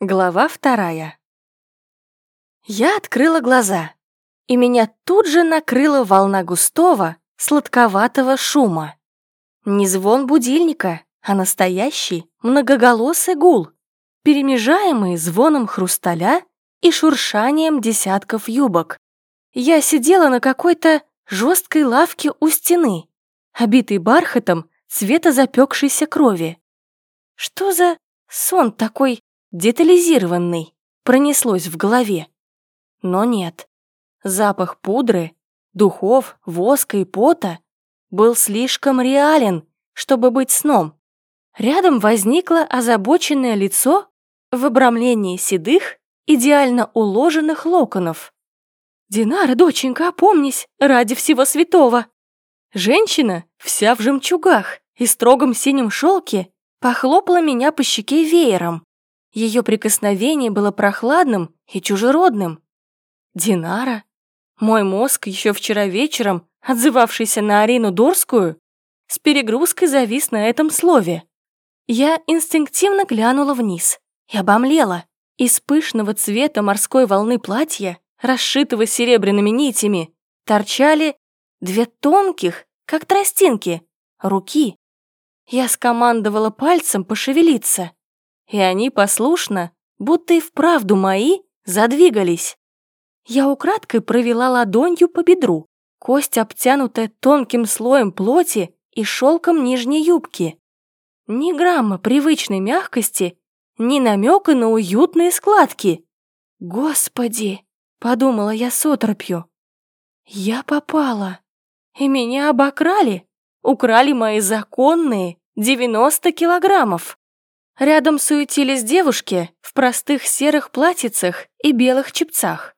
Глава вторая. Я открыла глаза, и меня тут же накрыла волна густого, сладковатого шума. Не звон будильника, а настоящий многоголосый гул, перемежаемый звоном хрусталя и шуршанием десятков юбок. Я сидела на какой-то жесткой лавке у стены, обитой бархатом цвета запекшейся крови. Что за сон такой детализированный, пронеслось в голове. Но нет. Запах пудры, духов, воска и пота был слишком реален, чтобы быть сном. Рядом возникло озабоченное лицо в обрамлении седых, идеально уложенных локонов. «Динара, доченька, опомнись, ради всего святого!» Женщина, вся в жемчугах и строгом синем шелке, похлопала меня по щеке веером. Ее прикосновение было прохладным и чужеродным. Динара? Мой мозг, еще вчера вечером, отзывавшийся на Арину Дорскую, с перегрузкой завис на этом слове. Я инстинктивно глянула вниз и обомлела. Из пышного цвета морской волны платья, расшитого серебряными нитями, торчали две тонких, как тростинки, руки. Я скомандовала пальцем пошевелиться, и они послушно, будто и вправду мои, задвигались. Я украдкой провела ладонью по бедру, кость обтянутая тонким слоем плоти и шелком нижней юбки. Ни грамма привычной мягкости, ни намека на уютные складки. «Господи!» — подумала я с отропью. «Я попала, и меня обокрали, украли мои законные 90 килограммов». Рядом суетились девушки в простых серых платьицах и белых чепцах.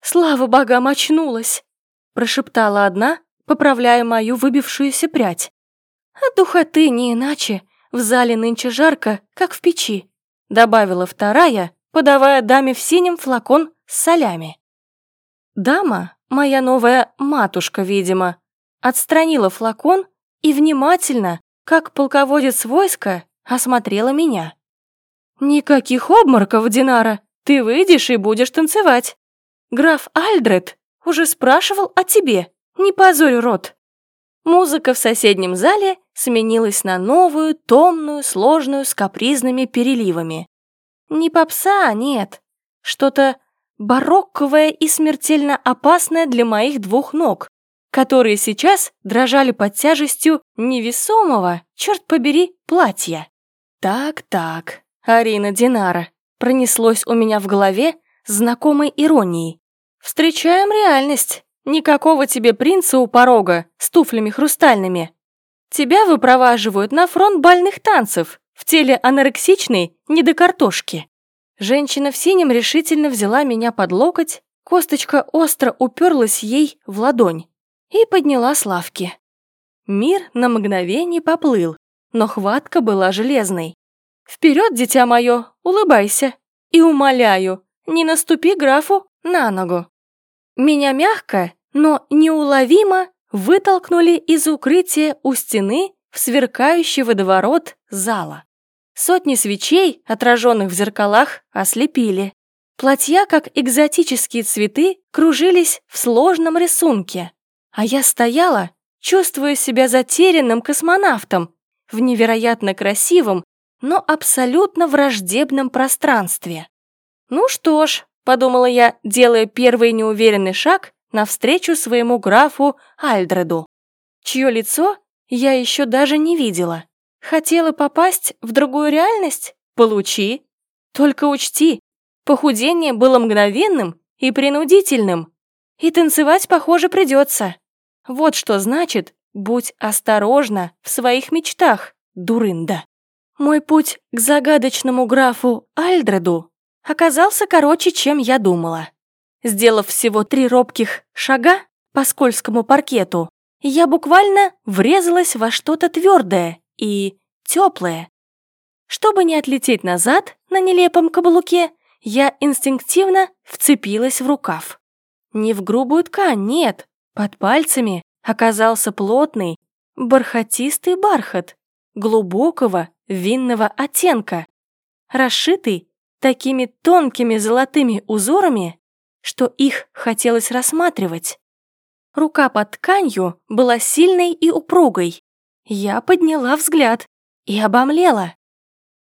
«Слава богам, очнулась!» – прошептала одна, поправляя мою выбившуюся прядь. «От духоты не иначе, в зале нынче жарко, как в печи», – добавила вторая, подавая даме в синем флакон с солями. Дама, моя новая матушка, видимо, отстранила флакон и внимательно, как полководец войска, осмотрела меня. «Никаких обмороков, Динара, ты выйдешь и будешь танцевать. Граф Альдред уже спрашивал о тебе, не позорь рот». Музыка в соседнем зале сменилась на новую, томную, сложную, с капризными переливами. Не попса, нет. Что-то барокковое и смертельно опасное для моих двух ног, которые сейчас дрожали под тяжестью невесомого, черт побери, платья. «Так-так, Арина Динара», пронеслось у меня в голове знакомой иронией. «Встречаем реальность. Никакого тебе принца у порога с туфлями хрустальными. Тебя выпроваживают на фронт бальных танцев в теле анорексичной не до картошки». Женщина в синем решительно взяла меня под локоть, косточка остро уперлась ей в ладонь и подняла с лавки. Мир на мгновение поплыл, но хватка была железной. «Вперед, дитя мое, улыбайся! И умоляю, не наступи графу на ногу!» Меня мягко, но неуловимо вытолкнули из укрытия у стены в сверкающий водоворот зала. Сотни свечей, отраженных в зеркалах, ослепили. Платья, как экзотические цветы, кружились в сложном рисунке. А я стояла, чувствуя себя затерянным космонавтом, в невероятно красивом, но абсолютно враждебном пространстве. «Ну что ж», — подумала я, делая первый неуверенный шаг навстречу своему графу Альдреду, чье лицо я еще даже не видела. Хотела попасть в другую реальность? Получи. Только учти, похудение было мгновенным и принудительным, и танцевать, похоже, придется. Вот что значит Будь осторожна в своих мечтах, дурында. Мой путь к загадочному графу Альдреду оказался короче, чем я думала. Сделав всего три робких шага по скользкому паркету, я буквально врезалась во что-то твердое и теплое. Чтобы не отлететь назад на нелепом каблуке, я инстинктивно вцепилась в рукав. Не в грубую ткань, нет, под пальцами оказался плотный, бархатистый бархат глубокого винного оттенка, расшитый такими тонкими золотыми узорами, что их хотелось рассматривать. Рука под тканью была сильной и упругой. Я подняла взгляд и обомлела.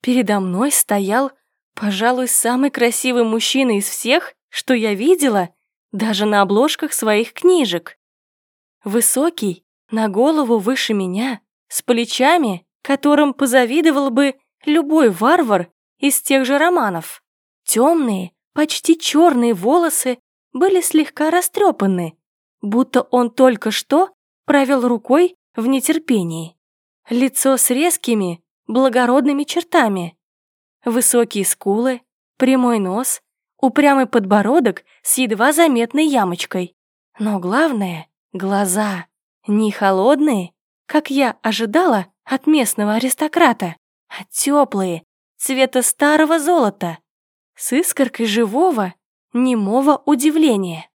Передо мной стоял, пожалуй, самый красивый мужчина из всех, что я видела, даже на обложках своих книжек. Высокий, на голову выше меня, с плечами, которым позавидовал бы любой варвар из тех же романов. Темные, почти черные волосы были слегка растрепаны, будто он только что провел рукой в нетерпении. Лицо с резкими, благородными чертами. Высокие скулы, прямой нос, упрямый подбородок с едва заметной ямочкой. Но главное — глаза. Не холодные, как я ожидала от местного аристократа, а теплые, цвета старого золота, с искоркой живого, немого удивления.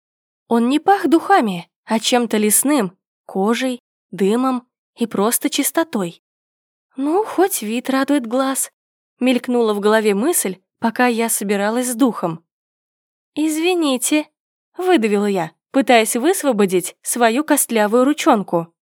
Он не пах духами, а чем-то лесным, кожей, дымом и просто чистотой. Ну, хоть вид радует глаз. Мелькнула в голове мысль, пока я собиралась с духом. «Извините», — выдавила я, пытаясь высвободить свою костлявую ручонку.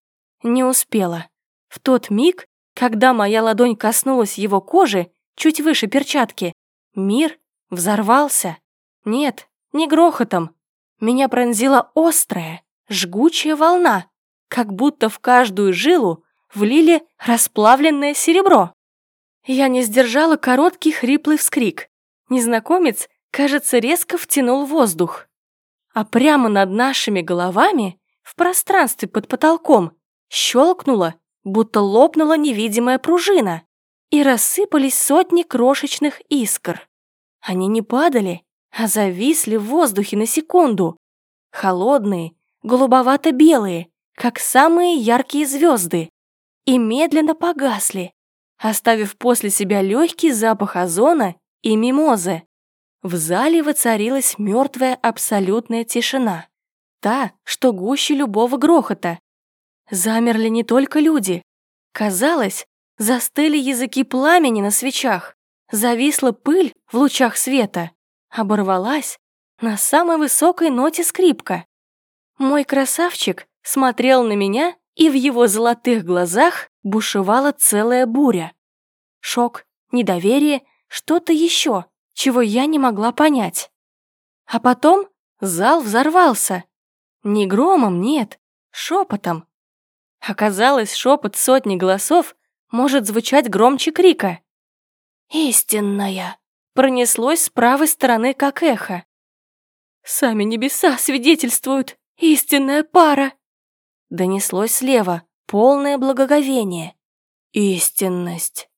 Не успела. В тот миг, когда моя ладонь коснулась его кожи, чуть выше перчатки, мир взорвался. Нет, не грохотом. Меня пронзила острая, жгучая волна, как будто в каждую жилу влили расплавленное серебро. Я не сдержала короткий хриплый вскрик. Незнакомец, кажется, резко втянул воздух. А прямо над нашими головами, в пространстве под потолком, щелкнуло, будто лопнула невидимая пружина, и рассыпались сотни крошечных искр. Они не падали, а зависли в воздухе на секунду. Холодные, голубовато-белые, как самые яркие звезды, и медленно погасли, оставив после себя легкий запах озона и мимозы. В зале воцарилась мертвая абсолютная тишина, та, что гуще любого грохота. Замерли не только люди. Казалось, застыли языки пламени на свечах, зависла пыль в лучах света, оборвалась на самой высокой ноте скрипка. Мой красавчик смотрел на меня, и в его золотых глазах бушевала целая буря. Шок, недоверие, что-то еще, чего я не могла понять. А потом зал взорвался. Не громом, нет, шепотом. Оказалось, шепот сотни голосов может звучать громче крика. «Истинная!» пронеслось с правой стороны, как эхо. «Сами небеса свидетельствуют! Истинная пара!» Донеслось слева, полное благоговение. «Истинность!»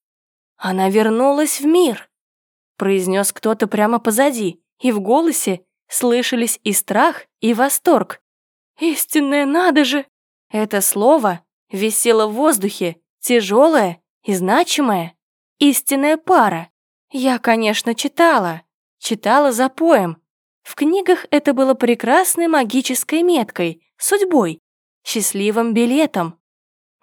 «Она вернулась в мир!» Произнес кто-то прямо позади, и в голосе слышались и страх, и восторг. «Истинное надо же!» Это слово висело в воздухе, тяжелое и значимое. Истинная пара. Я, конечно, читала. Читала за поем. В книгах это было прекрасной магической меткой, судьбой, счастливым билетом.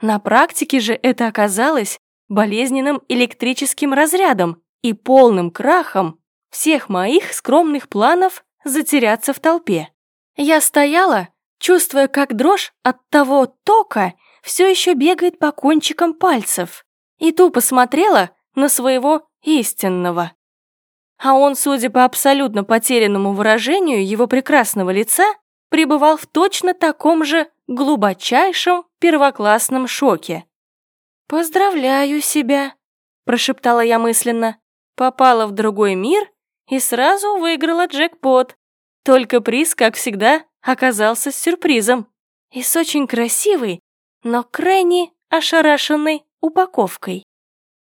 На практике же это оказалось болезненным электрическим разрядом и полным крахом всех моих скромных планов затеряться в толпе. Я стояла, чувствуя, как дрожь от того тока все еще бегает по кончикам пальцев, и тупо смотрела на своего истинного. А он, судя по абсолютно потерянному выражению его прекрасного лица, пребывал в точно таком же глубочайшем первоклассном шоке. «Поздравляю себя», – прошептала я мысленно. Попала в другой мир и сразу выиграла джекпот. Только приз, как всегда, оказался сюрпризом и с очень красивой, но крайне ошарашенной упаковкой.